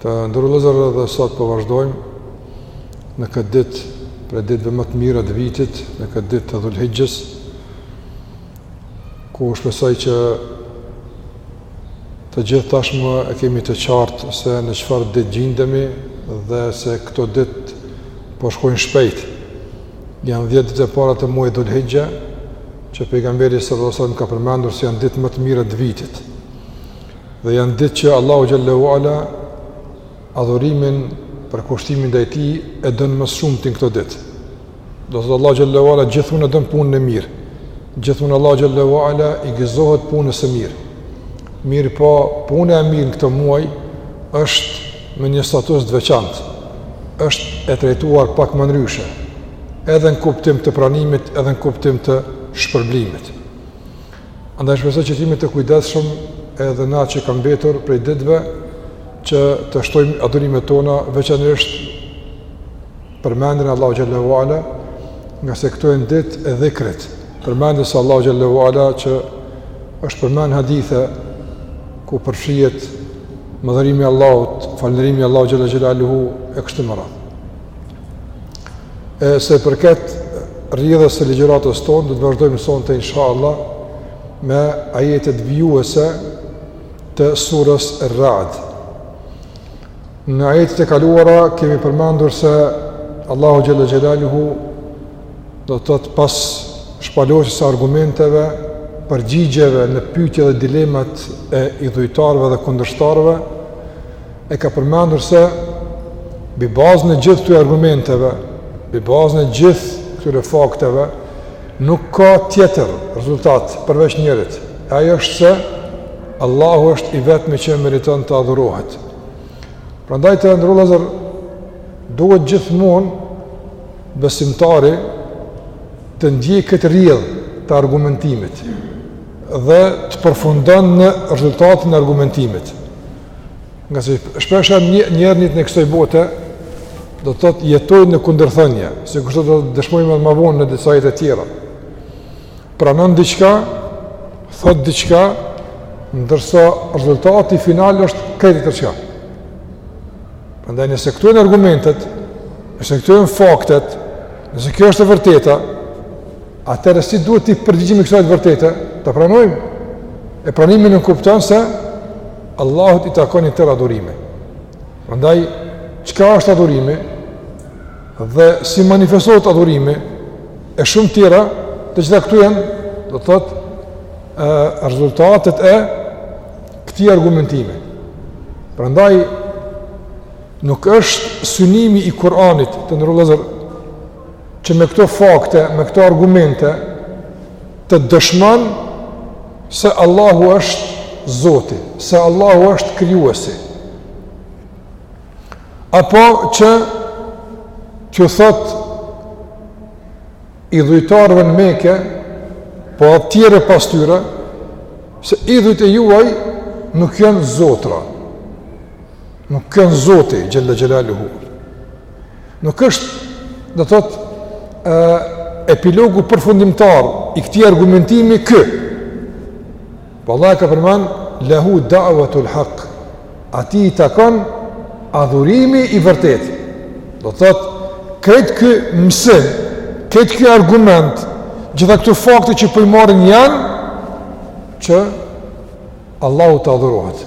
Të nderuar vëllezër edhe sot po vazhdojmë në këtë ditë, prej ditëve më të mira të vitit, në këtë ditë të dhulhixhës, ku shpresoj që të gjithë tashmë e kemi të qartë se në çfarë ditë gjindemi dhe se këto ditë po shkojnë shpejt. Janë dhjetë ditët e para të muajit dhulhixhe, që pejgamberi salallahu alejhi ve selem ka përmendur se janë ditët më të mira të vitit. Dhe janë ditë që Allahu xhele ue ala adhurimin përkushtimin ndaj tij e don më së shumti në këto ditë. Do thotë Allahu xhele ue ala gjithmonë e don punën e mirë. Gjithmonë Allahu xhele ue ala i gëzohet punës së mirë. Mirëpo, puna e mirë në këtë muaj është me një status të veçantë. Është e trajtuar pak më ndryshe, edhe në kuptim të pranimit, edhe në kuptim të shpërblimit. Andaj shpresoj që të jemi të kujdesshëm edhe n'aq sa ka mbetur prej ditëve që të shtojmë adhurimet tona veçanërisht përmendjen e Allahut xhele ue ala, ngase këto janë ditët e dhikrit. Përmendjes së Allahut xhele ue ala që është përmend në hadithe ku përfshihet madhërimi i Allahut, falënderimi i Allahut xhele xhelaluhu e kështu me radhë. E sa i përket rrjedhës së ligjëratës sonë, do të vazhdojmë sonte inshallah me ajetet vijuese të sures Rad. Në ajetet e kaluara kemi përmendur se Allahu xhele xhelaluhu do të thotë pas shpalosjes së argumenteve, përgjigjeve në pyetje dhe dilemat e idhujtarëve dhe kundërshtarëve, e ka përmendur se mbi bazën e gjithë këtyre argumenteve, mbi bazën e gjithë këtyre fakteve, nuk ka tjetër rezultat përveç njërit. E ai është se Allahu është i vetmi që meriton të adhurohet. Prandaj të nderuar vëllezër duhet gjithmonë besimtari të ndjekë këtë rrjedhë të argumentimit dhe të përfundon në rezultatin e argumentimit. Ngase shpeshherë njerëzit e kësaj bote do të thotë jetojnë në kundërthënie, siç do të dëshmojmë edhe më vonë në disa ajete të tjera. Pranon diçka, thotë diçka, ndërsa rezultati final është krejt tjetër çka. Prandaj nëse këto janë argumentet, nëse këto janë faktet, nëse kjo është e vërteta, Atëherë si duhet t'i përgjigjemi kësaj të vërtete? Ta pranojmë. E pranimi nënkupton se Allahut i takon i tërë adhurimi. Prandaj çka është adhurimi? Dhe si manifestohet adhurimi? E shumë tjera, të gjitha këtu janë, do të thotë, rezultatet e këtij argumentimi. Prandaj nuk është synimi i Kur'anit të nderuar që me këto fakte, me këto argumente, të dëshmon se Allahu është Zoti, se Allahu është krijuesi. Apo që t'ju thotë idhujtarëve në Mekë, po atyre pas tyre, se idhujt e juaj nuk janë Zotra, nuk janë Zoti, xhel-le xhelaluhu. Nuk është, do të thotë, ë epilogu përfundimtar i këtij argumentimi ky. Po Allahu e ka përmend lehu da'watul haq. Atij i takon adhurimi i vërtetë. Do të thotë, krejt ky mësim, krejt ky argument, gjitha këto fakte që po i marrim janë që Allahu të adhurohet.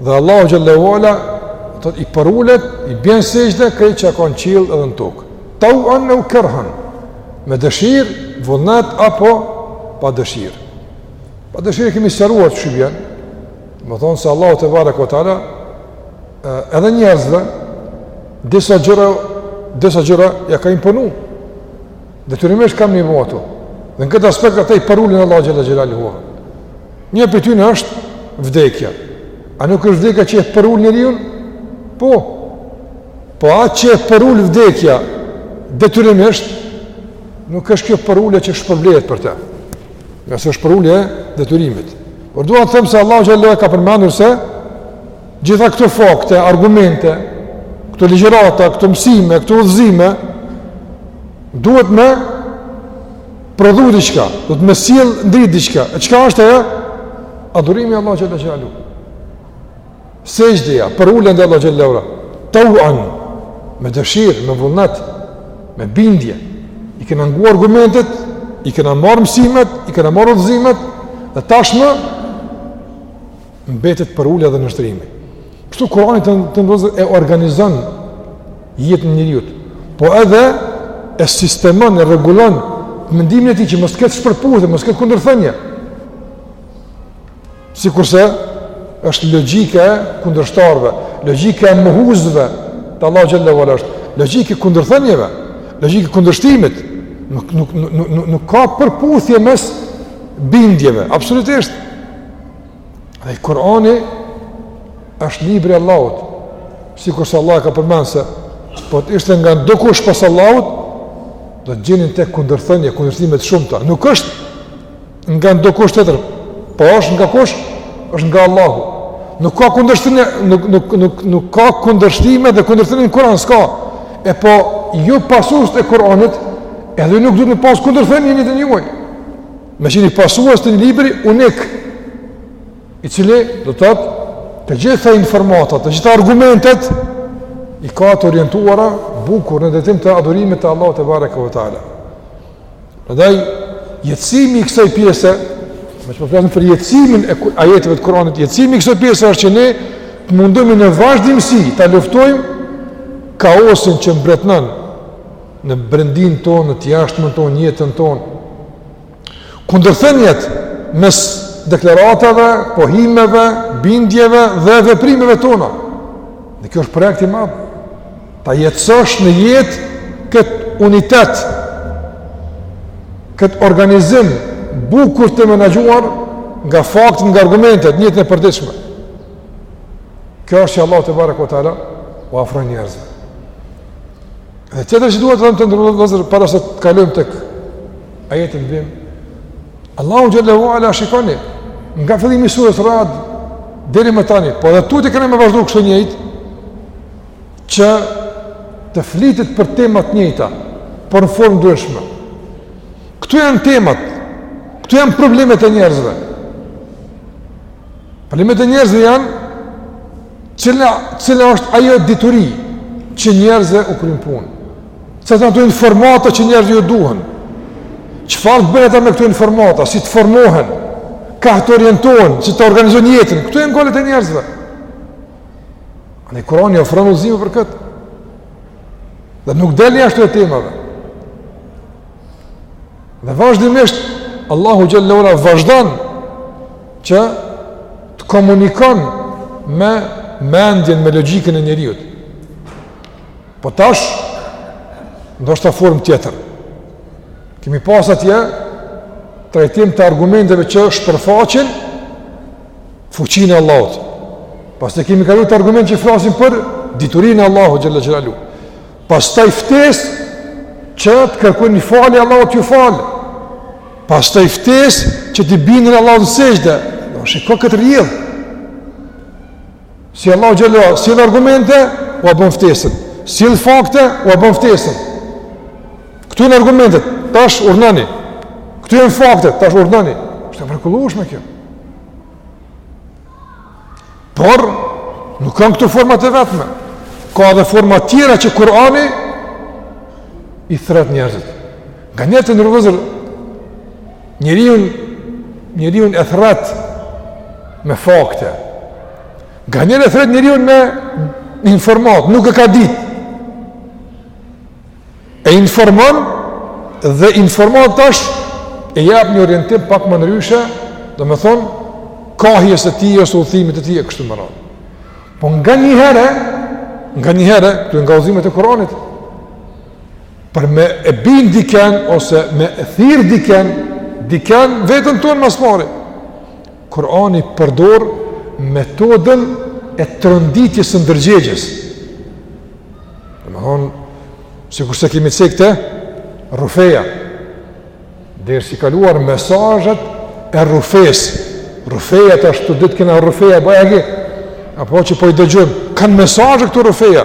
Dhe Allahu xhel-le ue ala thotë i përulet, i bën sexhde krejt çka ka në qiell edhe në tokë. Tau'an ue kerhan. Me dëshirë, vullnet apo pa dëshirë. Pa dëshirë e kemi sqaruar qysh vjen. Domethënë se Allahu tebareke ue teala edhe njerëzve disa gjëra disa gjëra ja ka imponu. Detyrimisht kanë me vuajt. Dhe në këtë aspekt ata i përulen Allahut xhel-le xhelaluhu. Një prej tyne është vdekja. A nuk është vdekja që e përul njeriun? Po. Po atë që e përul vdekja, detyrimisht, nuk është kjo përulja që shpërblehet për te. Ngase është përulja e detyrimit. Por dua të them se Allahu xhel-le ue ala ka përmendur se Gjitha këto fakte, argumente, këto ligjërata, këto mësime, këto udhëzime duhet me prodhu diçka, duhet me sjell n'dritë diçka. E çka është ajo? Adhurimi i Allahut xhel-le xhelaluhu. Sexhdeja, përulja ndaj Allahut xhel-le ue ala. Tau'an, me dëshirë, me vullnet, me bindje. I kena ngu argumentet, i kena marrë mësimet, i kena marrë udhëzimet, dhe tashmë mbetet për ulje dhe nështrimi. Kështu Kurani të, të ndosht e organizon jetën e njeriut, po edhe e sistemon, e rregullon mendimin e tij që mos të ketë shpërputhje, mos të ketë kundërthënie. Sikurse është logjika e kundërshtarëve, logjika e mohuesve të Allahut Xhel-le ue Ala është, logjikë e kundërthënieve, logjikë e kundërshtimit, nuk, nuk, nuk, nuk, nuk ka përputhje mes bindjeve, absolutisht, Dhe Kurani është libri i Allahut, sikurse Allahu e ka përmend se, po të ishte nga ndokush pos Allahut, do të gjenin te kundërthënie, kundërshtime të shumta. Nuk është nga ndokush tjetër, po është nga kush, është nga Allahu. Nuk ka kundërshtime, nuk, nuk, nuk, nuk ka kundërshtime dhe kundërthënie në Kuran, s'ka. E po, ju pasuesit e Kuranit, edhe nuk du të pas kundërthime një një të një Meqë jeni pasues të një libri unik, i cili, do të thotë, të gjitha informatat, të gjitha argumentet, i ka të orientuara bukur në drejtim të adhurimit të Allahut Tebareke ue Teala. Andaj, jetësimi i kësaj pjese, meqë po flasim për jetësimin e ajeteve të Kuranit, jetësimi i kësaj pjese është që ne të mundohemi në vazhdimësi ta luftojmë kaosin që mbretnon në brendinë tonë, në të jashtmen tonë, në jetën tonë. Kundërthëniet mes deklaratave, pohimeve, bindjeve dhe veprimeve tona. Dhe kjo është projekt i madh. Ta jetësosh në jetë këtë unitet, këtë organizim bukur të menaxhuar nga faktet, nga argumentet, në jetën e përditshme. Kjo është që Allahu Tebareke ue Teala u ofron njerëzve. Dhe tjetër që dua ta them të nderuar vëllezër, para se të kalojmë tek ajeti në vijim, Allahu Xhel-le ue Ala shikoni, nga fillimi i sures Rad, deri më tani, po edhe tutje kemi me vazhdu kështu njëjtë, që të flitet për tema të njëjta, por në formë të ndryshme. Këto janë temat, këto janë problemet e njerëzve. Problemet e njerëzve janë Cila, cila është ajo dituri që njerëzve u kryen punë? Cilat janë ato informata që njerëzve ju duhen? Çfarë të bëjnë ata me këto informata? Si të formohen? Ka të orientohen? Si ta organizojnë jetën? Këto janë hallet e njerëzve. Andaj Kurani ofron udhëzime për këtë? Dhe nuk del jashtë temave. Dhe vazhdimisht Allahu xhelle ue ala vazhdon që të komunikon me mendjen, me logjikën e njeriut. Po tash ndoshta formë tjetër. Kemi pas atje trajtim të argumenteve që shpërfaqin fuqinë e Allahut. Pastaj kemi kalu te argumentet që flasin për diturinë e Allahut xhelle ue ala. Pastaj ftesë që të kërkojnë falje Allahu t'ju falë. Pastaj ftesë që t'i binden Allahut në sexhde. A shiko këtë rrjedhë. Si Allahu xhelle ue ala sjell argumente, ua bon ftesën. Sjell fakte, ua bon ftesën. Këto janë argumentet, tash urdhnoni. Këto janë faktet, tash urdhnoni. Është e mrekullushme kjo. Por, nuk janë këto format e vetme. Ka edhe forma tjera që Kurani i thrret njerëzit. Nganjëherë, të nderuar vëllezër, njeriun, njeriun e thrret me fakte. Nganjëherë e thrret njeriun me informata, nuk e ka ditë. e informon dhe informata tash i jep një orientim pak më ndryshe, domethënë kahjes së tij ose udhëtimit të tij e kështu me radhë. Po nganjëherë, nganjëherë krejt nga udhëzimet e Kuranit për me e bin diken ose me thirr diken, diken veten tonë ma së pari Kurani përdor metodën e tronditjes së ndërgjegjes. Domethënë sikurse kemi cek te rrufeja dersi i kaluar mesazhet e rrufesë. Rrufeja, tash këto ditë kena rrufeja bajagi. Apo që po i dëgjojmë, kanë mesazhe këto rrufeja.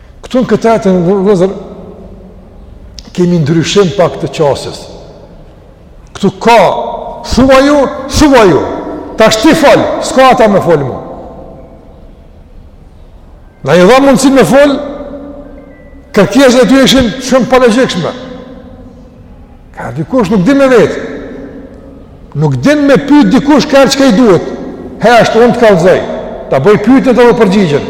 Këtu në këtë ajet vëllezër kemi ndryshim pak të qasjes. Këtu ka thua ju, thua ju. Tash ti fol, s'ka ata me fol mo. Na i dha mundësi me fol, kërkesat e tyre ishin shumë palogjikshme. Kaherë dikush nuk din me vet, nuk din me pyt dikush kaherë çka i duhet, he ashtë unë të kallzoj, ta boj pytjen edhe përgjigjen.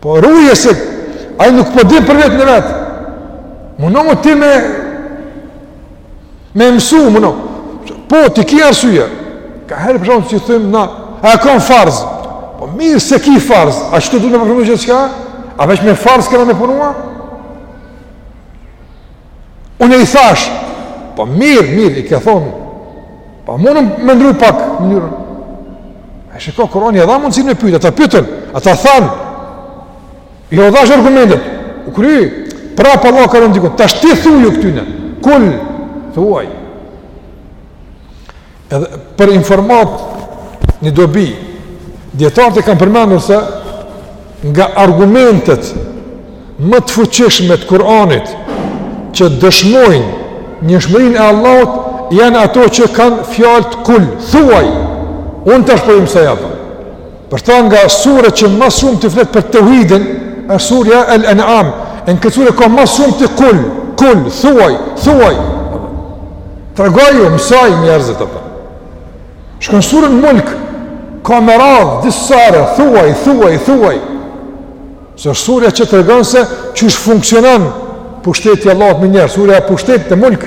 Po rruje se ai nuk po di për vetveten e vet. Mundohu ti me me mësu, mundo. Po, ti ki arsye. Kaherë për shembull i thom, na, a e kam farz. Po, mirë se ki farz. A ashtu du me përfundu çka? A veç me farz kena me punu a? Unë i thash, po mirë, mirë, i ke thonë, po mundu me ndru pak mënyrën. E shiko, Kurani e dha mundësin me pyt, ata pytën, ata thanë, jo, dhash argumentet, u kry, prapë Allah kërkon dikun, tash ti thuju këtyne, kul, thuaj, Edhe për informatë, një dobi, dijetarët e kanë përmendur se nga argumentet më të fuqishme të Kur'anit që dëshmojnë njëshmërinë e Allahut janë ato që kanë fjalët kul, thuaj, unë tash po them se, ja, bë. Për ata, nga suret që ma së shumti flet për tauhidin, është surja Al-An'am. Në këtë sure ka ma së shumti kul, kul, thuaj, thuaj. Tregoju, mësoj njerëzit apo. Shkon n'suren Mulk, ka me radhë disa herë thuaj, thuaj, thuaj. Se është surja që tregon se qysh funksionon pushteti i Allahut mbi njerëz, surja e pushtetit el-Mulk.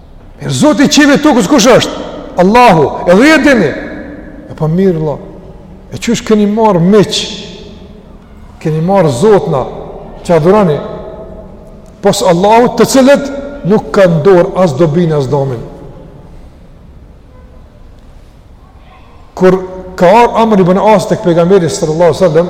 E Zoti i qiejve e tokës kush është? Allahu, edhe e dini. E po mirë, Allah. E qysh keni marrë miq, keni marrë zotna, që adhuroni, pos Allahut, të cilët nuk kanë n'dorë as dobinë, as damin. Kur ka ardhë Amr ibn As tek Pejgamberi salallahu alejhi ve selem,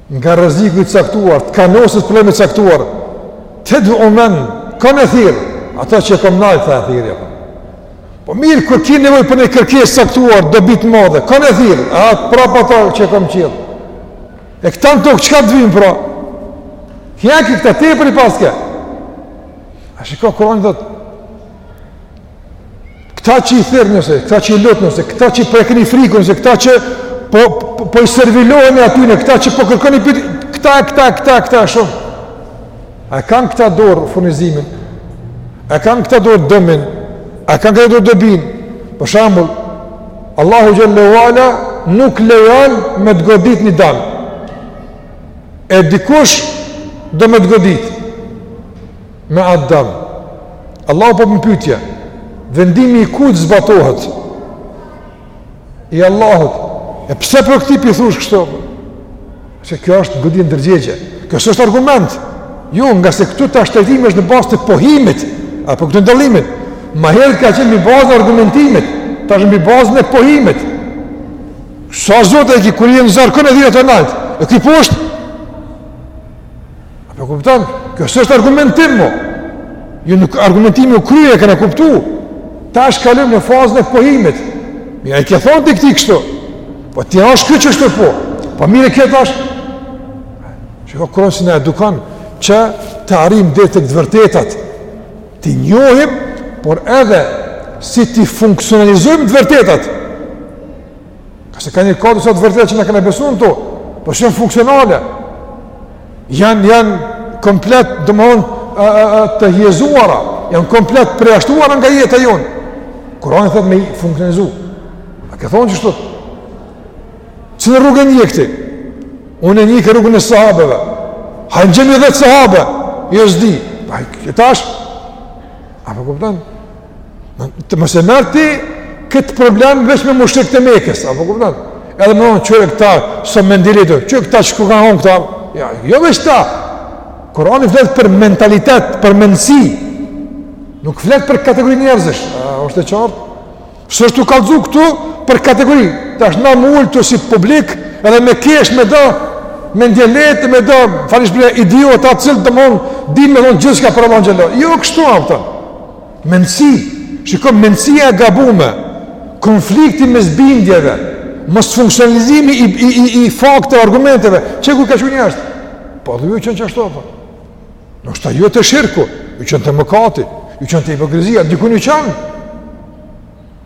nga rreziku i caktuar, të kanoset problem i caktuar, të dëmon, kanë e thirr, atë që e kom nalt, tha, e thirri, a, po mirë, kur ki nevojë për një kërkesë t'caktuar, dobi t'madhe, kanë e thirr, a, prapë atë që e kom n'qiell, e këta në tokë, çka t'vyn, pra, qe ki, këta tepër i paske, a shiko, Kurani thotë, Këta që i thirrni, ose, këta që i lutni, ose, këta që po ja keni frikën, ose, këta që po, po, po i serviloheni atyne, këta që po kërkoni për... Këta, këta, këta, këta, shumë. A kanë këta n'dorë furnizimin? A kanë këta n'dorë dëmin? A kanë këta n'dorë dobinë? Për shambull, Allahu xhel-le ve ala nuk lejon me të godit një dam. E dikush do me të godit. me atë dëm. Allahu po, pyetje. Vendimi i kujt zbatohet? I Allahut. E pse po këtij p'i thush kështu? Se kjo është godit ndërgjegje. Kjo s'është argument. Jo, ngase këtu tash trajtimi është në bazë të pohimit apo të ndalimit. Ma herët ka qenë në bazë t'argumentimit, tash në bazën e pohimit. Sa zota i ki, kur je n'zor kanë e thirr, atë nalt. E ky poshtë A po kupton? Kjo s'është argumentim, mo. Jo nuk argumentimi u krye, kena kuptu. Tash kalojmë në fazën e pohimit. Mirë a i ke thonë të këti kështu. Po ti a është kjo qështu po. Po mirë kjo tash. Shiko Kurani si na edukon, që të arrijmë deri tek të vërtetat. T'i njohim, por edhe si t'i funksionalizojmë të vërtetat. Ka se ka një kodë sa të vërteta që na kena besu në to, po s'janë funksionale. Janë janë komplet, domethonë të hijezuara, janë komplet përjashtuara nga jeta jonë. Kurani thotë me i funksionalizu. A ke thonë qështu? Cilën rrugë e ndjek ti? Unë e ndjek rrugën e sahabeve. Hajt gjejmi 10 sahabe. Jo s'di. Pa, e tash. A po kupton? Ti mos e merr ti këtë problem veç me mushrikët e Mekës, a po kupton? Edhe me thonë kqyr këta, së mendili të, kqyr këta çka kanë thonë këta, ja, jo veç ata. Kurani flet për mentalitet, për mendësi, nuk flet për kategori njerëzish, a, është e qartë? S'është tu kallzu këtu për kategori, tash na mullë të si publik, edhe me kesh me ta, me ndjeletë me ta, fanish bre, idiot, atë cilë të mund, di me dhënë gjithçka për Allah në gjellë. Jo, kështu, apëta. Mendësi, shiko mendësia e gabume, konflikti mes bindjeve, mosfunksionalizimi i, i, i, i fakte, argumenteve, qe ku ka çu njerëzit? Po dhe ju çon qashtu, po. Ndoshta jo te shirku, ju çon te mëkati, ju çon te hipokrizia, dikun ju çon.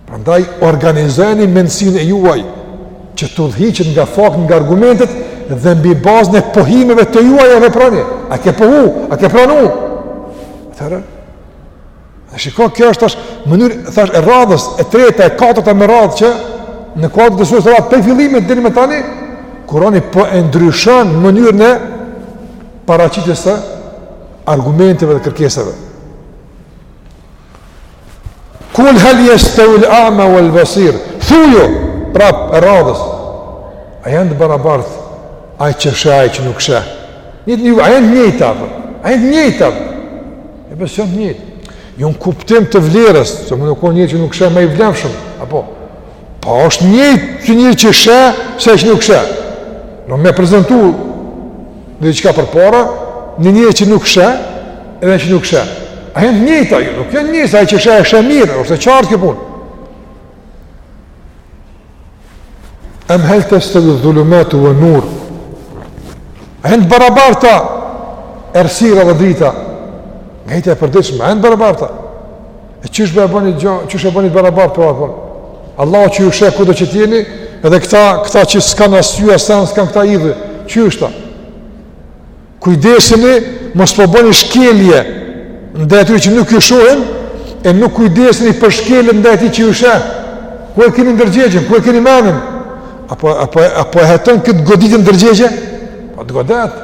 Prandaj organizojeni mendësinë e juaj që të udhëhiqet nga fakti, nga argumentet dhe mbi bazën e pohimeve të juaja veproni. A ke pohu? A ke pranu? Atëherë, A shiko, kjo është tash mënyrë, thashë e radhës, e treta, e katërta me radhë që në kuadër të sures Rad prej fillimit deri më tani, Kurani po e ndryshon mënyrën e paraqitjes së argumenteve dhe kërkesave. Kul hel jestevil a'ma vel basir Thuaju prapë e radhës A janë të barabartë Ai që sheh ai që nuk sheh Njëjtë një a janë njëjtë a po A janë njëjtë a po E pse s'janë njëjtë Një në kuptim të vlerës Se mun me kon një që nuk sheh ma i vlefshëm Apo Pa po, është njëjtë që një që shë, se që nuk shë. Në me prezentu dhe që ka për para, një një që nuk shë, edhe që nuk shë. A jenë njëjtë ajo, nuk jenë njëjtë, a i që shë e shë mirë, është e qartë kjo punë. Em hel testevi dhulumatu ven nur. A janë të barabarta, errësira dhe drita. Nga jeta e përditshme, a janë të barabarta. E qysh be e bëni gjo, qysh e bëni të barabartë pra? Allahu që ju sheh kudo që t'jeni, edhe këta, këta që s'kanë asnja sen, s'kanë këta idhuj, qysh ta? Kujdeseni mos po bëni shkelje, ndaj atyre që nuk ju shohin, e nuk kujdeseni për shkeljet ndaj atij që ju sheh. Ku e keni ndërgjegjen, ku e keni menin? A po, a po, a po e heton këtë goditje ndërgjegje? Po të godet,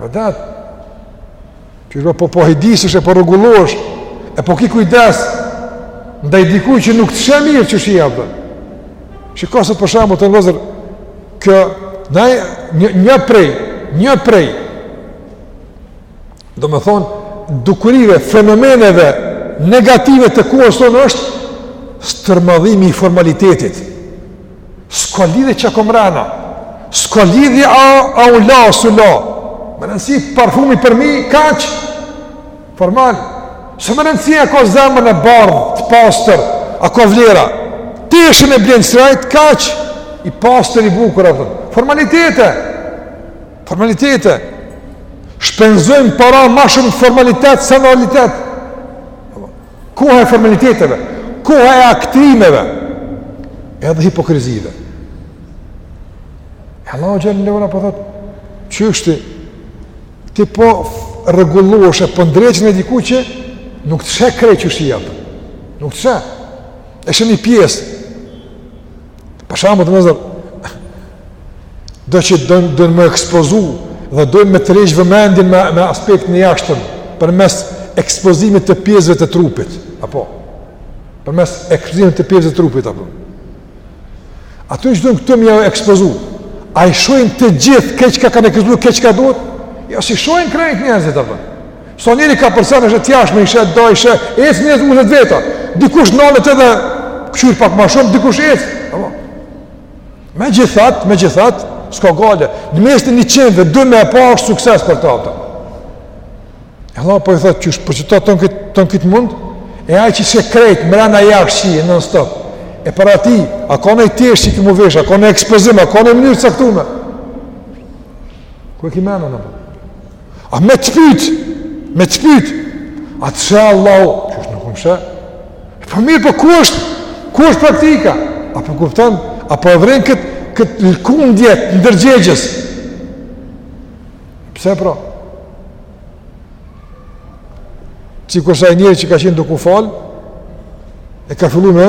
godet. Qysh po po ujdisesh e po rregullohesh, e po ki kujdes ndaj dikujt që nuk të sheh mirë qysh je apo. Sikurse për shembull vëllezër, kë, ne, një, një prej, një prej, domethënë, dukurive, fenomeneve negative të kohës tonë është stërmadhimi i formalitetit. S'ka lidhje çka ka mrena, s'ka lidhje a, a u la, a s'u la, me rëndësi parfumi përmi, kaq, formal, s'o me rëndësi a ka zemrën e bardhë, të pastër, a ka vlera, teshën e blen srajt, kaq, i pastër i bukur, a thëmë, formalitete, formalitete, shpenzojmë para ma shumë n'formalitet se n'realitet, Koha e formaliteteve, koha e aktrimeve, edhe hipokrizive. E Allahu xhele ve ala po thotë, qysh ti po rregullohesh e po ndreqesh për dikë që nuk të sheh krejt qysh ti je. Nuk të sheh. E sheh një pjesë. Për shembull, vëllezër, do që dojnë me ekspozu dhe dojnë me tërheq vëmendjen me me aspektin e jashtëm përmes ekspozimit të pjesëve të trupit, apo përmes ekspozimit të pjesëve të trupit apo. Ato që dojnë këtu me ia ekspozu, a i shohin të gjithë krejt çka kanë ekspozu, krejt çka duhet. Jo, s'i shohin krejt njerëzit apo. Sa njeri ka person e sheh t'jashtme, i sheh, do i sheh, ec nëpër udhët veta, dikush nalet edhe kqyr pak ma shumë, dikush ec, megjithatë, megjithatë, s'ka gajle, në mes të njëqindëve, dhetë me e pa është sukses për ta, ta. E Allahu po i thotë qysh, për qëta tanë këtë, tanë këtë mund, e ai që t'sheh krejt, mrena jashtë t'sheh, non stop, e para tij, a ka noj teshë që ki me u veshë, a ka noj ekspozim, a ka noj mënyrë t'caktume, ku e ki menën, po, A me të pyt, me të pyt, a të sheh Allahu, qysh nuk më sheh, e po po mirë, po po ku është, ku është praktika, a po e kupton, a po e vren këtë, këtë lëkundje t'ndërgjegjes, pse pra, sikurse ai njeri që ka qenë duke u falë, e ka fillu me,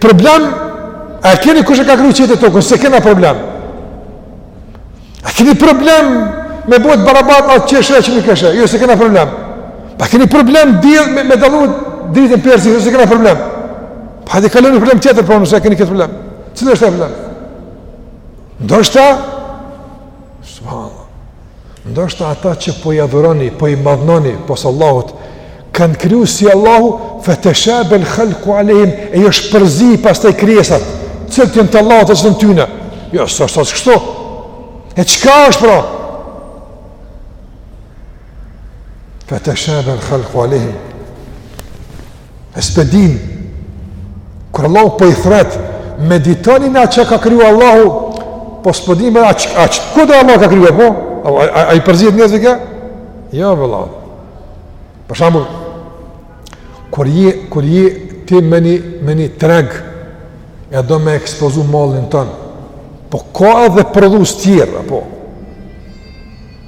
Problem, a keni kush e ka kriju qiejt e tokën, s'e kena problem. A keni problem me bo t'barabartë atë që sheh e që nuk sheh, jo s'e kena problem. A keni problem dil, me, me dallu dritën persi, jo s'e kena problem. Pa hajde kalojmë një problem tjetër, po nëse keni këtë problem. Cili është problemi? Ndoshta? Subhanallah. Ndoshta ata që po i adhuroni, po i madhnoni pos Allahut, kanë kriju si Allahu fe teshabehe el-halku alejhim, e ju është përzi pastaj krijesat. Cilat janë të Allahut e cilat t'tyne? Jo, s'është as kështu. E çka është pra? Fe teshabehe el-halku alejhim. E s'pe din, kur Allahu po i thret, meditoni n'ato çka ka kriju Allahu, po s'pe dimë a që, a që, këtë Allahu ka kriju apo? A, a, a, a i përzihet njerëzve kjo? Jo, vëlla. Për shambull, kur je, kur je ti në një, në një treg, e do me ekspozu mallin tënd, po ka edhe prodhues tjerë, po,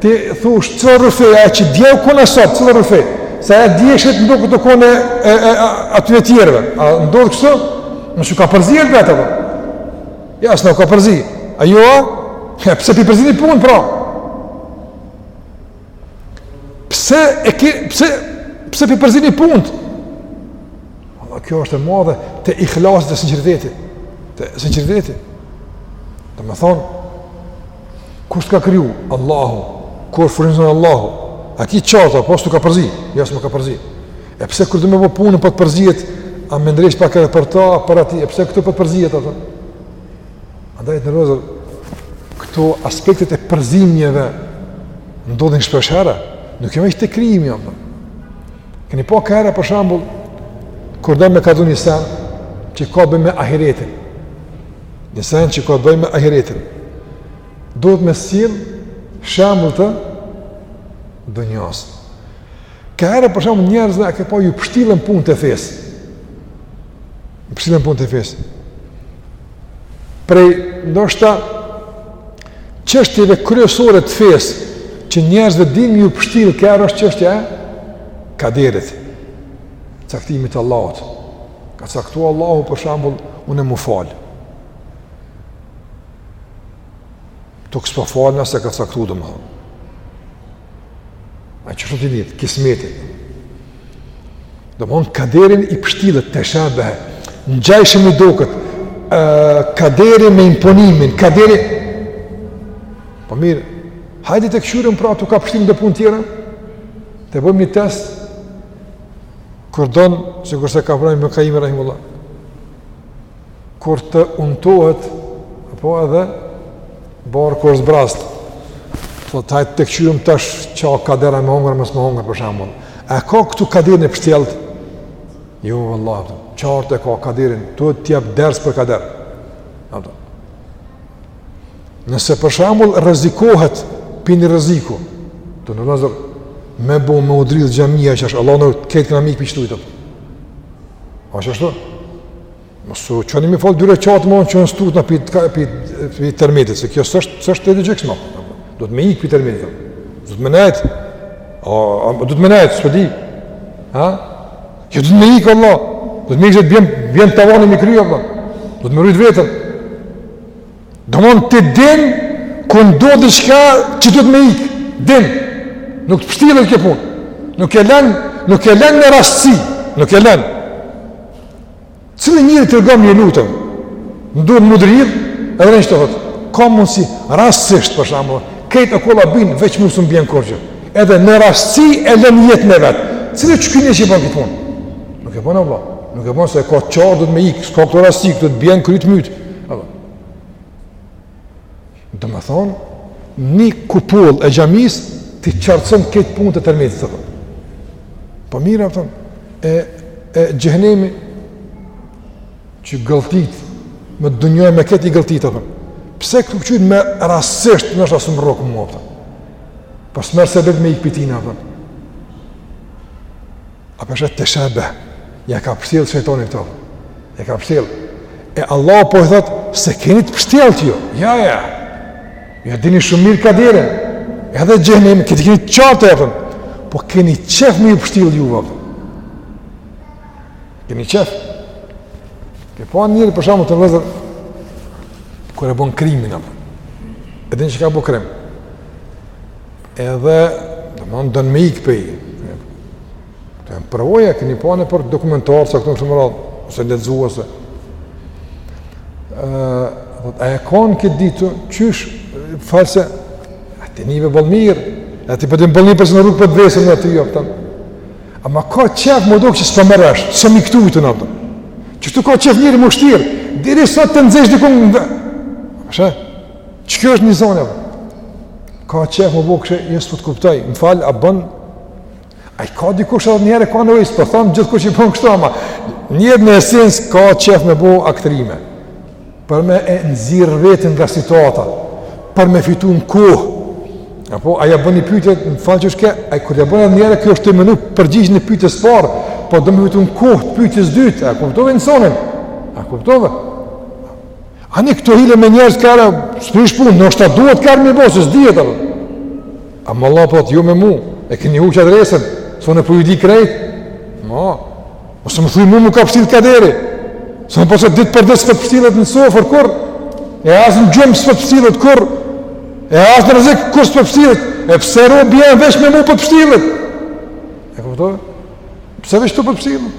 Ti thush çfarë rryfë ja që dje u kona sot, çfarë rryfë? Sa ja dje shit nuk do të kone e, e, e atyre tjerëve. A ndodh kështu? Na u ka përzier vetë apo? Jo s'na u ka përzi. A jo? Ja, pse p'i përzini punët pra? Pse e ke pse pse p'i përzini punët? Allah kjo është e madhe te ihlasi, te sinqeriteti. Te sinqeriteti. Domethon Kush të ka kriju? Allahu. Kush t'furnizon? Allahu. A i ki t'qarta, po s't'u ka përzi? Ja jo, s'm'u ka përzi. E pse kur do me bo punën po të përzihet? A me ndreq pak edhe për ta, për atë? E pse këtu po të përzihet atë? Andaj të rrozë këto aspektet e përzimjeve ndodhin shpesh herë. Nuk janë veç te krijimi. Keni pa ka herë për shembull kur do me kallxu një sen që ka t'bëjë me ahiretin. Një sen që ka të bëjë me ahiretin. Duhet me sjell shembull të dunjos. Ka herë për shembull njerëzve a ke pa ju pështillen punët e fesë. Ju pështillen punët e fesë. Prej ndoshta çështjeve kryesore të fesë që njerëzve din me ju pështill ka herë është çështja e kaderit, caktimit të Allahut, Ka caktu Allahu për shembull unë me u fal. Thot s'po falna se ka caktu domthon. A që shëtë i njëtë, kismeti. Domthon kaderin i pështillet teshabehe, ngjajshëm i doket, kaderin me imponimin, kaderin... Po mirë, hajde ta kqyrim pra, t'u ka pështill do punë tjera, ta bëjmë një test, Kur don, sikurse ka thanë Ibn Kajimi rahimehullah. Kur të untohet apo edhe barku i zbrazt. Thotë hajde të kqyrim tash çka kaderi a me hongër mos me hongër për shembull. E ka këtu kaderin të pshtjellt? Jo vallah, qartë e ka kaderin, tu të jap ders për kader. Kupton. Nëse për shembull rrezikohet prej ni rreziku, domethënë vazhdon me bo me u dridh xhamia që është Allahu të ketë kena me ik pishtu i top. A është ashtu? Mos u çoni me fal dy rekate më që s'tutna prej ka prej termetit, se kjo s'është s'është edhe gjëksma. Duhet me ik prej termetit. Duhet me nejt. A duhet me nejt, s'po di. Ha? Jo duhet me ik vallah. Duhet me ik të bjen bjen tavani në krye apo? Duhet me rujt veten. Domethënë ti din kur ndodh diçka që duhet me ik. Din. Nuk të pështillet kjo punë. Nuk e lën, nuk e lën në rastësi, nuk e lën. Cili njeri tregom ju lutem, në duhet me u dridh, edhe në ishtë të thotë, ka mundësi, rastësisht për shembull, krejt okolla bien, veç mu s'më bjen kurgjë, edhe në rastësi e lën jetën e vet, cili është ky njeri që e ban këtë punë? Nuk e bën apo? Nuk e bën se ka çor do të më ik, s'ka këto rasti, këto të bjen kryt myt. Apo. Do të thon, një kupull e xhamis ti çarçon kët punë të tërmit të thotë. Po mirë apo? E e xhenemi që gëlltit me dunjoj me këtë i gëlltit apo. Pse këtu qyt me rastësisht në ashtu më rrok mua apo. Po smerse vetë me ik pitin apo. A po e sheh po e sheh be, ja ka pështjell shejtani këto, ja ka pështjell. E Allahu po i thot, s'e keni të pështjellt ju, ja, ja, ja dini shumë mirë kaderin, edhe xhehenemin, këtë e keni të qartë e përën, po keni qef me ju pështjell juve, keni qef. Ke pa njeri për shembull vëllezër, kur e bon krimin, kupton. E din që ka bo krim, Edhe, domethënë don me ik prej. Të e më përvoja, keni pa nëpër dokumentarë, sa këtu në shumë rrallë, ose lexu, ose. A e kanë këtë ditë, qysh, falëse, a të njëve boll mirë, a të pëtë boll mirë, përse në rrugë për po të vesën, a ty, kupton. Ama ka qef me u dok kështu së për mërësh, së më këtu i të kupton. Qështu ka qef njeri me u shtirë, derisa të nxehet dikun, a shë, Që kjo është një zonë e Ka qef me bo kështu, jo s'po të kuptoj, më fal, a bën, ai ka dikush edhe njeri e ka në vejtë, s'po tham gjithkush i bën kështu ama, njeri në esencë ka qef me bo aktrime, për me e nxjerr veten nga situata, për me fitu në kohë, apo, a ja bën ni pytje, më fal çka the, ai kur ja bën njeri, kjo është tu menu përgjigjen e pytjes së parë, po do me fitu në kohë të pytjes së dytë, a kuptove në sonin, a kuptove, Ani këto hile me njerëz ka herë, s'prish punë, nashta duhet ka herë me i bo, se s'dihet, apo. Ama Allahu po thot jo me mu, e keni huq adresën, se unë po ju di krejt, ma, ose më thuj mu m'u ka pshtjell kaderi, se unë po shoh ditë për ditë s'po t'pshtillet në sofër kurrë, e as në gjumë s'po t'pshtillet kurrë, e as në rrezik kurrë s'po t'pshtillet, e pse robi jem veç me mu po t'pshtillet, e kupton, pse veç këtu po pshtillet,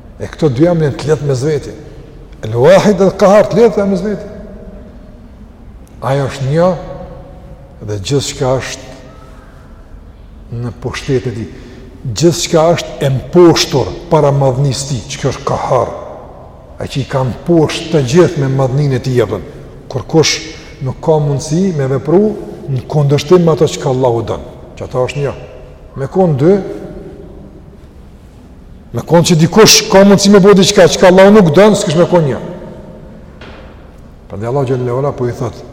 E këto dy emra janë të lidht mes veti. El Wahid dhe Kahar të lidht mes veti. Ai është një dhe gjithçka është në pushtetin e tij. Gjithçka është e mposhtur para madhnisë tij, çka është Kahar. Ai që i ka mposhtë të gjithë me madhninë e tij domethënë kurkush nuk ka mundësi me vepru në kundërshtim me ato çka Allahu don. Qata është një. Me kon dy Me kon që dikush ka mundësi me bo diçka, çka Allahu nuk don, s'kish me kon një. Prandaj Allahu xhele ue ala po i thotë,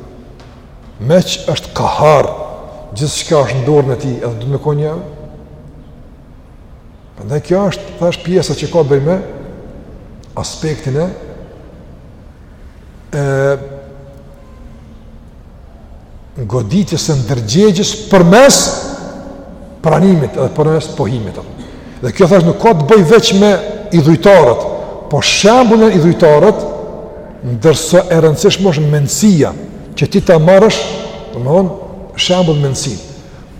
meqë është kahar, gjithçka është n'dorën e tij, edhe do me kon një. Prandaj kjo është, thash, pjesa që ka të bëjë me aspektin e e goditjes së ndërgjegjes përmes pranimit edhe përmes pohimit. Dhe kjo thash nuk ka të bëjë veç me idhujtarët, po shembull janë idhujtarët, ndërsa e rëndësishme është mendësia, që ti ta marrësh, domethonë, shembull mendësinë.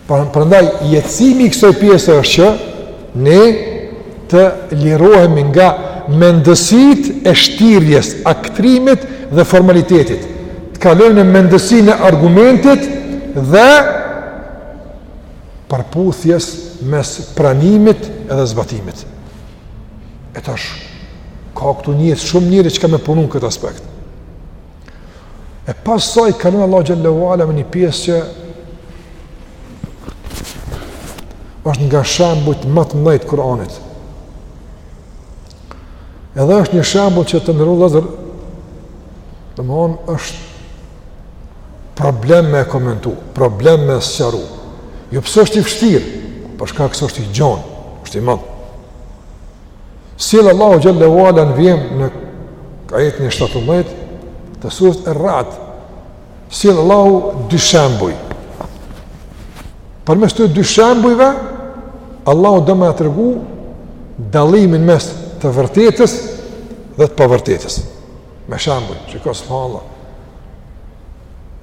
Pra, prandaj jetësimi i kësaj pjese është që ne të lirohemi nga mendësitë e shtirjes, aktrimit dhe formalitetit. Të kalojmë në mendësinë e argumentit dhe përputhjes mes pranimit edhe zbatimit. E tash, ka këtu njëtë shumë njeri çka me punu në këtë aspekt. E pas saj kalon Allah xhele ue ala me një pjesë që është nga shembujt më të mëdhenj të Kuranit. Edhe është një shembull që të nderuar vëllezër domthon është problem me e komentu, problem me e sqaru. Jo pse është i vështirë, për shkak se është i gjon, është i madh. Sjell Allahu xhel-le ve ala n'vijim në ajetin e 17 të surës Ar-Ra'd. Sjell Allahu dy shembuj. Përmes këtyre dy shembujve Allahu do me tregu dallimin mes të vërtetës dhe të pavërtetës. Me shembull, që ka sjellë Allahu.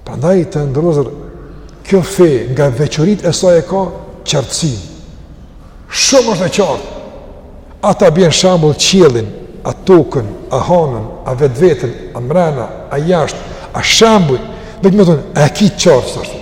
Prandaj të nderuar vëllezër, kjo fe nga veçoritë e saj e ka qartësinë. Shumë është e qartë. A ta bjen shembull qiellin, a tokën, a hanën, a vetveten, a mrena, a jashtë, a shembull. Do me thënë, e ki qartë, si është.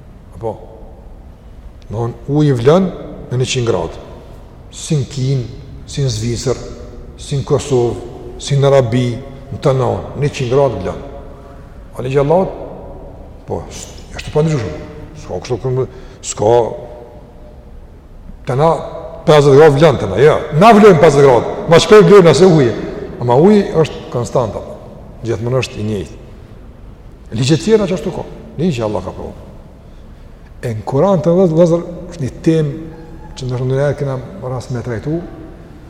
Apo, n'tana uji vlon në njëqind gradë. Si në Kinë, si në Zvicër, si në Kosovë, si në Arabi, në tana njëqind gradë vlon. A ligji i Allahut? Po, është i pandryshueshëm. S'ka kështu këmë, s'ka Të na 50 gradë vlon te na, ja. Jo. Na vlojmë 50 gradë, ma shpejt vlojmë na se uji. Ama uji është konstanta, gjithmonë është i njëjtë. Ligje tjera që është tek ligjet Allahu ka pru. E në Kur'an vëllezër, është një temë që ndonjëherë kena rast me trajtu,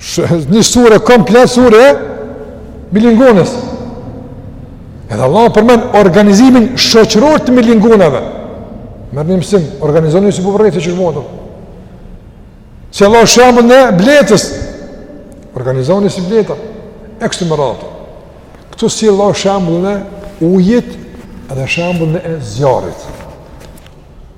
një sure komplet sure e milingonës. Edhe Allah përmen organizimin shoqëror të milingonave. Merrni mësim, organizohuni si buburrecat, e qysh u thotë. Sjell Allahu shembullin e bletës, organizohuni si bleta, e kështu me radhë. Këtu sjell Allahu shembullin e ujit edhe shembullin e zjarrit.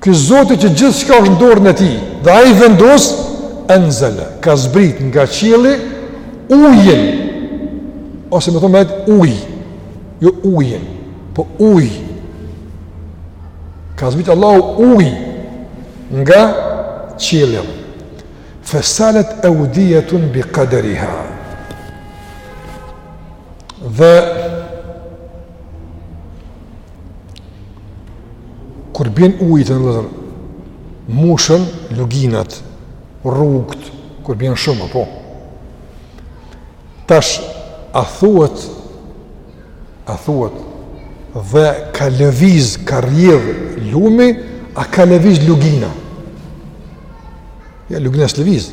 Ky Zoti që gjithçka është në dorën e tij dhe ai vendos enzele, ka zbrit nga qielli ujin. Ose me thënë ma'en uj, jo ujin, po uj. Ka zbrit Allahu uj nga qielli. Fesalet eudijetun bi kaderiha. Dhe Kur bjen uji vëllezër, mushen luginat, rrugët, kur bjen shumë, apo? Tash, a thuhet, a thuhet, dhe ka lëviz, ka rjedh lumi, a ka lëviz lugina? Ja, lugina s'lëviz.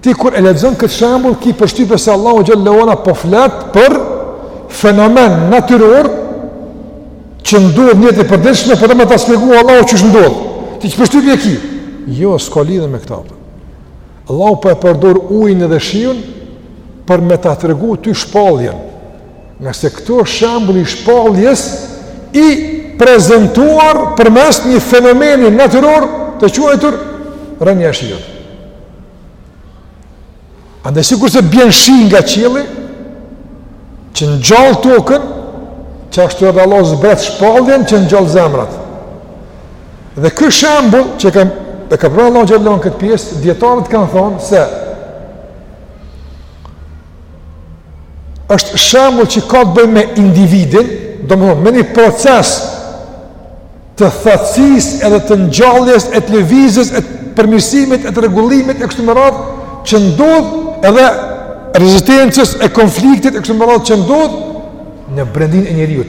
Ti kur e lexon këtë shembull, ki përshtypje se Allahu xhel-le ve ala po flet për fenomen natyror që ndodh në jetën e përditshme, po do me ta shpjegu Allahu qysh ndodh. Ti çfarë përshtypje ki? Jo, s'ka lidhje me këtë. Allahu po e përdor ujin dhe shiun për me ta tregu ty shpalljen. Ngase kjo është shembul i shpalljes i prezentuar përmes një fenomeni natyror të quajtur rënia e shiut. Andaj sikurse bjen shi nga qielli, që ngjall tokën, qashtu edhe Allah zbret shpalljen që ngjall zemrat. Dhe ky shembull që kemi, e ka pru Allahu teala në këtë pjesë, djetarët kanë thonë se është shembull që ka të bëjë me individin, domethonë, me një proces të thatësisë edhe të ngjalljes e të lëvizjes e të përmirësimit e të rregullimit e kështu me radhë që ndodh edhe rezistencës e konfliktit e kështu me radhë që ndodh në brendinë e njeriu.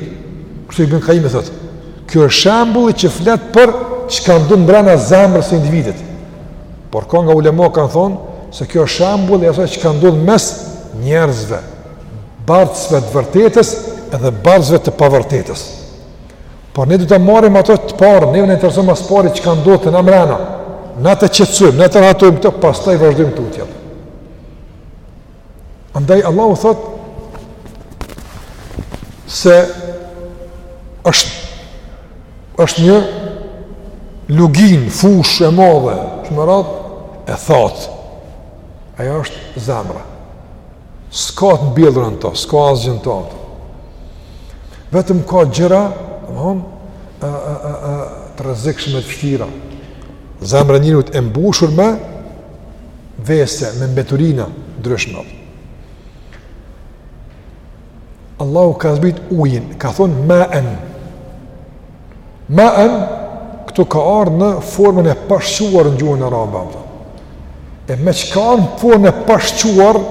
Kështu Ibën Kajimi thotë: Kjo është shembulli që flet për çka ndodh brenda zemrës së individit. Por ka nga ulema kanë thonë se kjo është shembulli i asaj çka ndodh mes njerëzve, bartësve të vërtetës edhe bartësve të pavërtetës. Por ne do ta marrim ato të parën, neve na intereson ma së pari çka ndodh te na mrena, na të qetësojmë, na të rahatojmë këto, pastaj vazhdojmë tutje. Andaj, Allahu thotë, se është, është një luginë, fushë e madhe, kështu me radhë, e thotë, ajo është zemra. S'ka të mbjellura në to, s'ka asgjë në to. Vetëm ka gjëra, domthon, ë ë ë ë të rrezikshme të vështira. Zemra e njeriut e mbushur me vese, me mbeturina të ndryshme. Allahu ka zbrit ujin, ka thonë ma'en. Ma'en këtu ka ardhë në formën e pashquar në gjuhën arabe. E meqë ka ardhë në formën e pashquar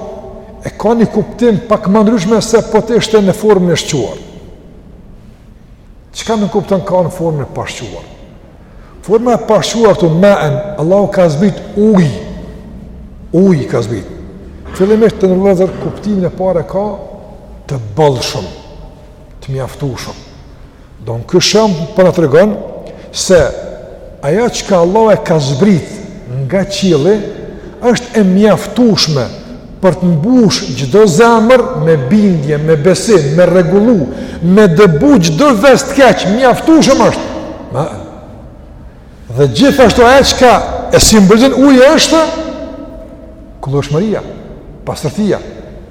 e ka një kuptim pak më ndryshme se po të ishte në formën e shquar. Çka nënkupton ka ardhë në formën e pashquar? Forma e pashquar këtu ma'en, Allahu ka zbrit ujë. Ujë ka zbrit. Fillimisht të ndërlidhur kuptimin e pare, ka të bollshëm, të mjaftueshëm. Domethonë ky shembull po na tregon se ajo çka Allahu e ka zbrit nga qielli është e mjaftushme për të mbush çdo zemër me bindje, me besim, me rregullu, me dëbu çdo ves të keq, e mjaftushme është. Ma, Dhe gjithashtu e çka e simbolizon uji është kullueshmëria, pastërtia.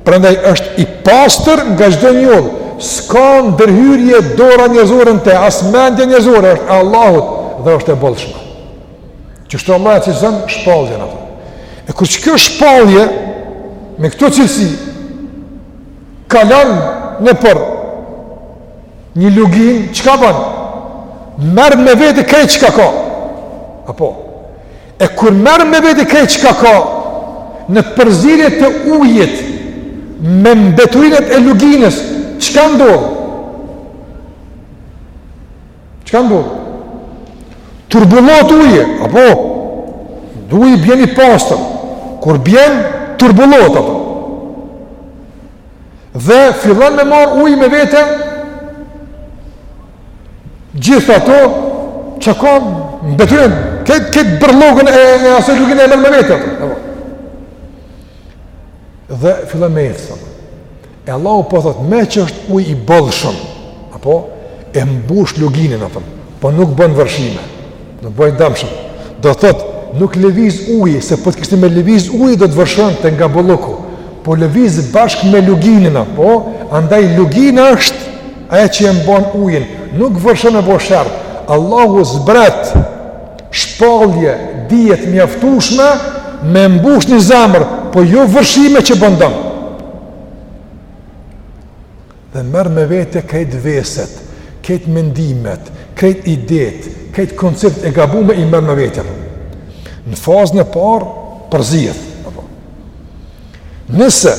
Prandaj është i pastër nga çdo njollë, s'ka ndërhyrje dora njerëzore në të, as mendja njerëzore, është e Allahut dhe është e bollshme. Kështu Allahu e cilëson shpalljen ato. E kur kjo shpallje, me këto cilësi, kalon nëpër Një luginë, çka ban? Merr me vete krejt çka ka. Apo? E kur merr me vete krejt çka ka, në përzierje të ujit, me mbeturinat e luginës, çka ndodh? Çka ndodh? Turbullohet uji, apo? Uji bjen i pastër, kur bjen, turbullohet, apo? dhe fillon me marrë uji me vete, gjithë ato çka kanë mbetur, këtë kët bërllogun e, e asoj lugine e merr me vete. Dhe fillon me ecë, thëmë. E Allahu po thotë, meqë është ujë i bollshëm, apo, e mbush luginën, apo, po nuk bën vërshime. Nuk bjen dëmshëm. Do thotë, nuk lëviz uji, se po të kishte me lëviz uji do të vërshonte nga bollëku. Po lëviz bashkë me luginën apo, andaj lugina është ajo që e mban ujin, nuk vërshon me bo sherr. Allahu zbret shpallje dije të mjaftueshme me mbush një zemër, po jo vërshime që bën dëm. Dhe merr me vete krejt veset, krejt mendimet, krejt idetë, krejt konceptet e gabume i merr me vete. Në fazën e parë përzihet. Apo. Nëse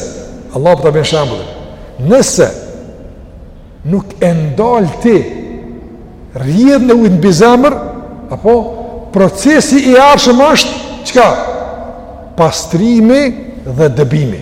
Allahu po ta bjen shembullin. Nëse nuk e ndal ti rrjedhën e ujit mbi zemër, apo procesi i ardhshëm është çka? Pastrimi dhe dëbimi.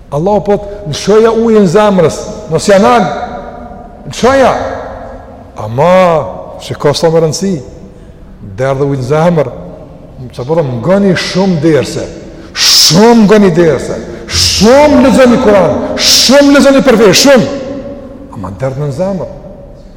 Allahu po thot lëshoja ujin zemrës, mos ia nal. Lëshoja. Ama, çka asht me rëndësi, derdhe ujin në zemër, se po thom ngoni shumë derse, shumë ngoni derse, shumë lexoni Kuran, shumë lexoni për fe, shumë, ama derdhe në zemër,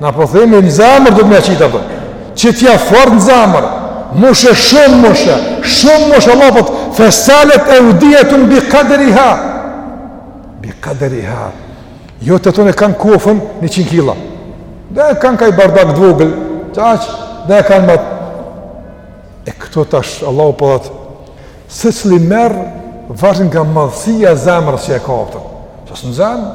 Na po themi në zemër do me ia qit, po thot. Që t'ia fut në zemër. Mbushe shumë mbushe. Shumë mbushe Allahu po thot fesalet eudijetun bi kaderiha. Bi kaderiha. Jo të tanë e kanë kofën njëqind kila. Do e kanë ka një bardak t'vogël. Të aqë. Do e kanë më... E këto tash Allahu po thot secili merr vahjin nga madhësia e zemrës që e ka, po thot. Që së në zemër.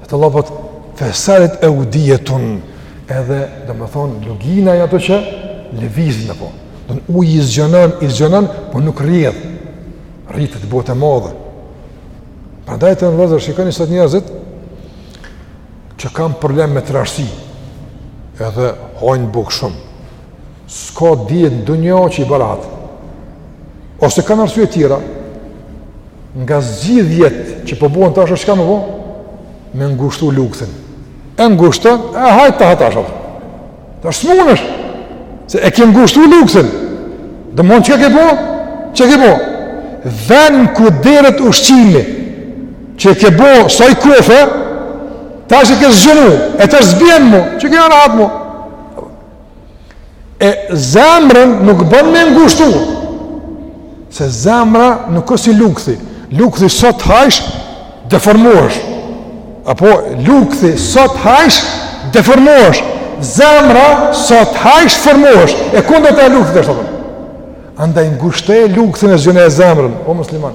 Dhe të Allahu po thot, fesalet eudijetun, edhe domethënë, luginat janë ato që lëvizin apo. Domethënë uji i zgjanon, i zgjanon, po nuk rrjedh, rritet bohet e madhe. Prandaj të vëllezër, shikoni sot njerëzit, që kanë problem me trashësi, edhe hojnë bukë shumë, S'ka dietë në dunja që i bëra atë. Ose kanë arsye tjera, nga zgjidhjet që po buen tash çka me bo, me ngushtu lukthin e ngushton e hajt ha tash, tash s'munesh se e ke ngushtu lukthin domethënë çka ke bën çka ke bën vend ku derdhet ushqimi që ke bën sa një kofe tash e ke zgjanu e tash zbien mu çka ke rahat mu E zemrën nuk bën me ngushtu. Se zemra nuk është si lukthi. Lukthi sa t' hajsh deformohesh. Apo lukthi sa t' hajsh deformohesh. Zemra sa t' hajsh formohesh. E kundërta e lukthit është. Andaj ngushte lukthin e zgjone zemrën, o musliman.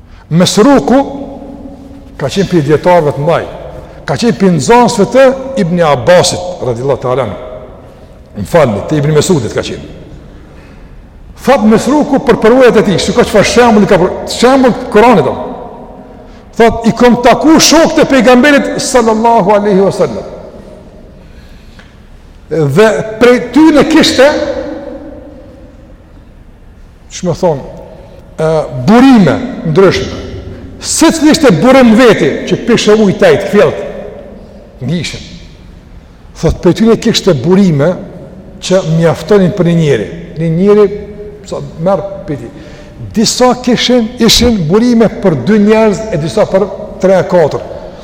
Mesruku ka qenë prej dijetarëve të mdhaj, ka qenë prej nxansve të Ibni Abbasit, radijallahu teala anhu, më falni, të Ibni Mesudit ka qenë. Thot Mesruku për përvojat e tij, shiko çfarë shembull, shembull të Kuranit, o. Thot, i kom taku shokët e pejgamberit, sallallahu aleyhi wa sallam. Dhe prej tyne kishte, qysh me thonë, e, burime ndryshme, secili ishte burim n'veti që pishe ujë tejet kfjellët, ngishin. Thot, prej tyne kishte burime që mjaftonin për një njeri. Një njeri, sa merr prej tij. Disa kishin, ishin burime për dy njerëz e disa për tre e katër.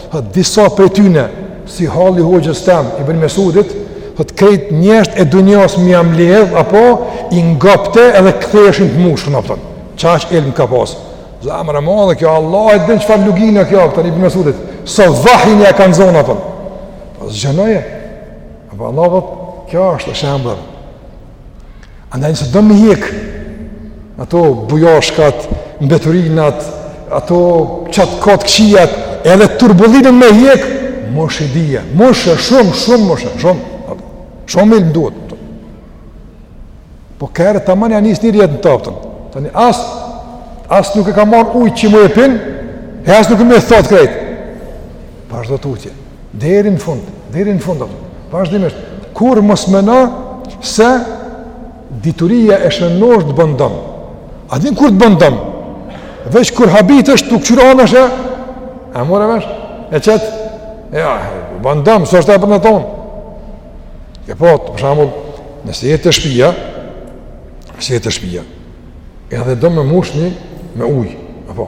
Thot disa prej tyne, si halli hoxhës tem, Ibni Mesudit, thot krejt njerëzit e dunjas me ia mbledh, apo i ngopte edhe ktheheshin të mushun, a kupton, qaq ilm ka pasë. Zemra e madhe kjo, Allah e din çfarë lugine kjo, a kupton, Ibni Mesudit, sa vahin ja ka nxonë, a kupton. Po zgjanoje, apo Allah, thot, kjo është e shembër, Andaj nëse do me hjek ato bujashkat, mbeturinat, ato qatë katë këqijat, edhe turbullinën me hjek, ma shumë dije, ma shumë, shumë, ma shumë, shumë ilm duhet. Po kur taman ia nis me rrjedh, a kupton, tani as, as nuk e ka marrë ujë që me e pi, e as nuk ke met thatë krejt. Vazhdo tutje. Deri në fund, deri në fund. Vazhdimisht. Kurrë mos meno se dituria e shnoshë të bën dëm. A din kur të bën dëm? Veç kur habitesh tu kqyr anash e? A more vesh? E qëtë? Ja, bën dëm, s'është e për në tonë. E po, për shembull, nëse je te shpia, nëse je te shpia, edhe do me mush një me ujë. A po,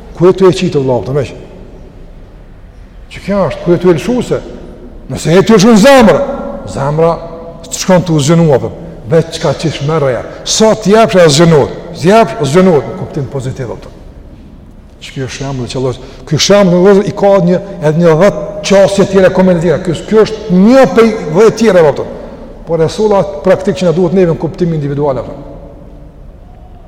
Ku e të e qitë, Allah, të meqë? Që kja është, ku e të e lëshuse? Nëse e lëshon zemra, zemra, së të shkanë të uzjënua, për, veç që ka qishë më reja, sa të jepsh e zgjënot, zjepsh, zgjënot, në kuptim pozitiv, për. Që kjo është shemë dhe që lojtë, kjo është shemë dhe lojtë, i ka një, edhe një dhe qasje tjera, komente tjera, kjo, kjo është një pej tyne, për. Por e solla praktikë që na duhet neve në kuptim individual, për.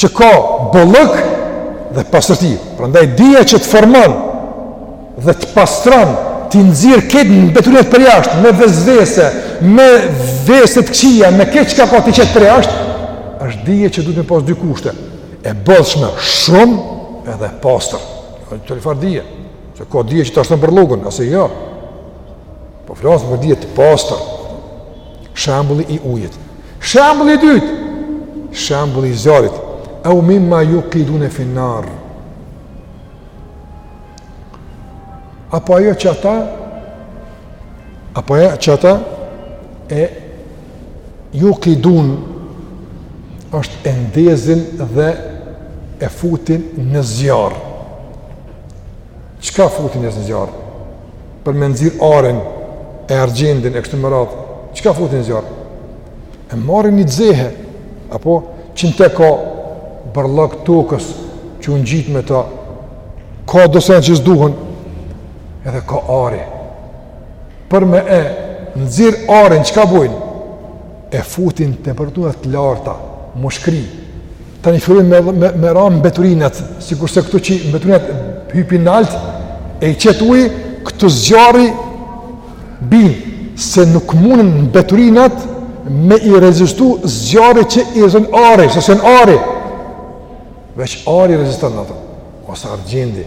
që ka bollëk dhe pastërti. Prandaj dija që të formon dhe të pastron, t'i nxjerr krejt mbeturinat përjashtë me vesvese, me vese të këqija, me krejt çka ka t'i qet përjashtë, është dije që duhet me pas dy kushte. E bollshme shumë edhe pastër. Jo çfarëdo far dije? Se ka dije që të shton përllugun, asi jo. Po flas për dije të pastër. Shembulli i ujit. Shembulli i dytë. Shembulli i zjarrit. Wa mimma jukidune finnar. Apo ajo që ata, apo ajo që ata, e jukidune është e ndezin dhe e futin në zjarr. Çka futin njerëz në zjarr? Për me nxirr arin e argjendin e kështu me radhë, çka futin në zjarr? E marrin një xehe apo që n'te ka bërllok të tokës që u ngjit me ta. Ka do sen që s'duhen edhe ka ari. Për me e nxirr arin çka bojnë? e futin në temperatura të larta, me u shkri, tani fillojnë me, me, me ra mbeturinat, sikurse këtu që mbeturinat hypin nalt, e i qet uji, këtu zjarri binë, se nuk mundin mbeturinat me i rezistu zjarrit që i rezon ari, se s'janë ari, veç ari i reziston ato, ose argjendi,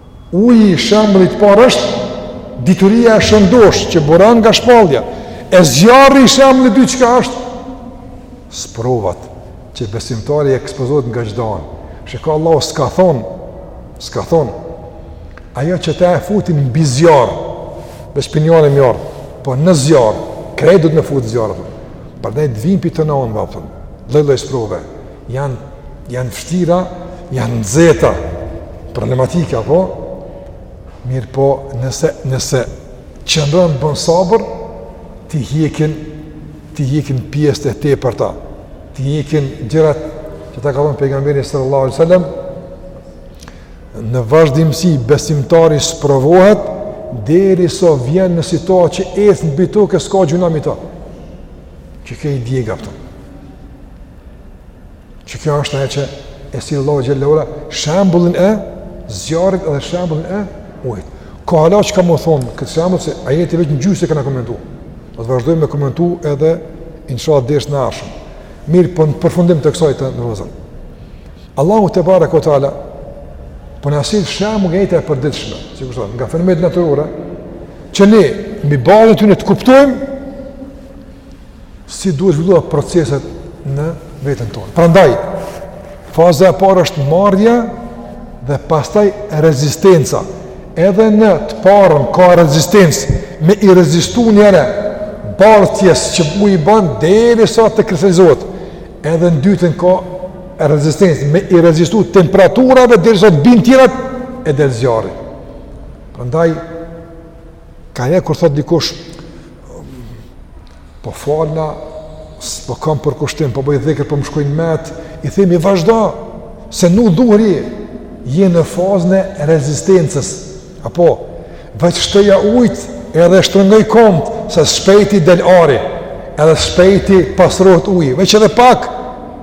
Uji i shembullit të parë është dituria e shëndoshë që buran nga shpallja, e zjarri i shembullit dy çka është? Sprovat, që besimtari i ekspozohet nga çdo anë. Pse ka Allahu, s'ka thonë, s'ka thonë, ajo që ata e futin mbi zjarr, me shpinë mbi zjarr, po në zjarr, krejt duhet me fut n'zjarr, prandaj t'vijnë prej tana anëve lloj lloj sprove, Jan janë vështira, janë t'nxehta, problematike apo? Mirëpo, nëse nëse qëndron bën sabër, t'i hjekin t'i hjekin pjesët e tepërta, t'i hjekin gjërat qe ta ka thënë pejgamberi sallallahu alajhi wasallam, në vazhdimësi besimtari sprovohet derisa vjen në situatë që ec mbi tokë e s'ka gjynah në të. Që krejt i djeg ato. Që kjo është ajo që e sill Allahu xhallahu ala shembullin e zjarrit dhe shembullin e ujit. Ka hala çka me thonë, këtë shembull se ajeti veç në gjysë e kena komentu. Do të vazhdojmë me komentu edhe inshallah dersin e ardhshëm. Mirëpo në përfundim të kësaj të nderuar vëllezër. Allahu tebareke ve teala, po na sjell shembull nga jeta e përditshme, si dhe nga fenomenet natyrore, që ne, mbi bazën e tyne të kuptojmë, si duhet zhvilluar proceset në veten tonë. Prandaj faza e parë është marrja dhe pastaj rezistenca. Edhe në të parën ka rezistencë me i rezistu njerë bartjes që uji ban derisa të kristalizohet. Edhe në të dytën ka rezistencë me i rezistu temperaturave derisa të bin tjerat e del ari. Prandaj Kanjëherë kur thot dikush po falna, s'po kam përkushtim, po bëj dhikër, po më shkojnë mendt, i themi vazhdo, se nuk t'u hi, je në fazën e rezistencës, apo, veç shtoja ujtë, edhe shtrëngoji komët, se shpejti del ari, edhe shpejti pastrohet uji, veç edhe pak,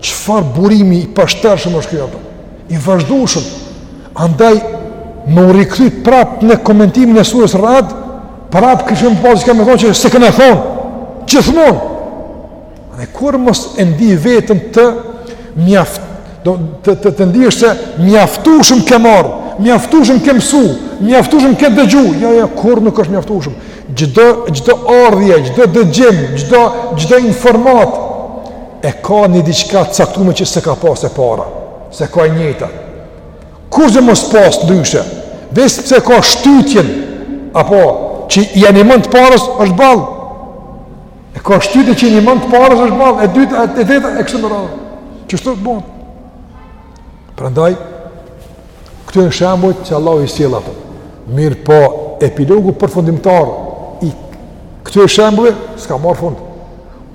Çfarë burimi i pashtershëm është kjo apo? I vazhdueshëm. Andaj me u rikthy prapë në komentimin e surës Rad, prapë kishim pas diçka me thonë që s'e kena thon. Gjithmonë. Dhe kurrë mos e ndi veten të mjaft do të të, të ndihesh se mjaftueshëm ke marr, mjaftueshëm ke mësu, mjaftueshëm ke dëgju. Jo, jo, kurrë nuk është mjaftueshëm. Çdo çdo ardhje, çdo dëgjim, çdo çdo informatë e ka një diçka të caktume që s'e ka pas e para, s'e ka e njëta. Kurrgjë mos past ndryshe, veç pse ka shtytjen, apo që ja ni mend të parës është ballë, e ka shtytjen që ja ni mend të parës është ballë, e dyta, e treta, e kështu me radhë, kështu bon. Prandaj, Këta janë shembujt që Allahu i sjell ato. Mirëpo, epilogu përfundimtar i këtyre shembujve s'ka marrë fund.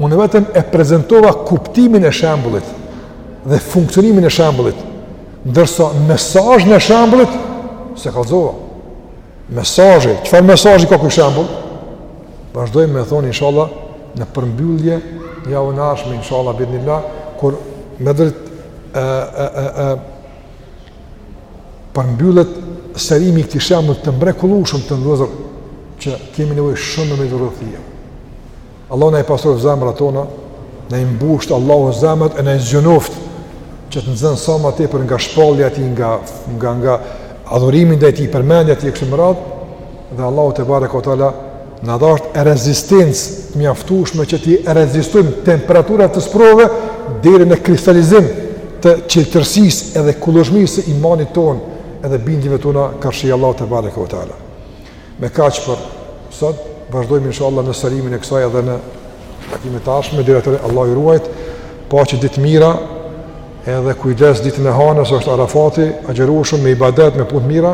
Unë vetëm e prezentova kuptimin e shembullit dhe funksionimin e shembullit, ndërsa mesazhin e shembullit s'e kallzova. Mesazhi, çfarë mesazhi ka ky shembull? Vazhdojmë me thon inshallah në përmbyllje javën e ardhshme inshallah biidhnillah kur me drejt e e e e përmbyllet sqarimi i këtij shembull të mrekullueshëm të nderuar që kemi nevojë shumë me dorëthia. Allahu na i pastroft zemrat tona, na i mbushtë Allahu zemrat e na i zgjanoft që të nxënë sa më tepër nga shpallja e tij, nga nga nga adhurimi ndaj tij, përmendja e tij kështu me radhë dhe Allahu tebareke ve teala Na dhashtë rezistencë të mjaftueshme që t'i rezistojmë temperaturat e sprovave deri në kristalizim të çiltërsisë edhe kullueshmërisë së imanit tonë edhe bindjeve tona karshi Allah tebareke ve teala. Me kaq për sot, vazhdojmë inshallah në sqarimin e kësaj edhe në takimet e ardhshme, deri atëherë Allahu ju ruajtë, paçi ditë të mira, edhe kujdes ditën e hanës, është Arafati, agjërueshëm, me ibadet, me punë të mira,